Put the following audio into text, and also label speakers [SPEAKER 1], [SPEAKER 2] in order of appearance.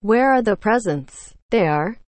[SPEAKER 1] Where are the presents? They are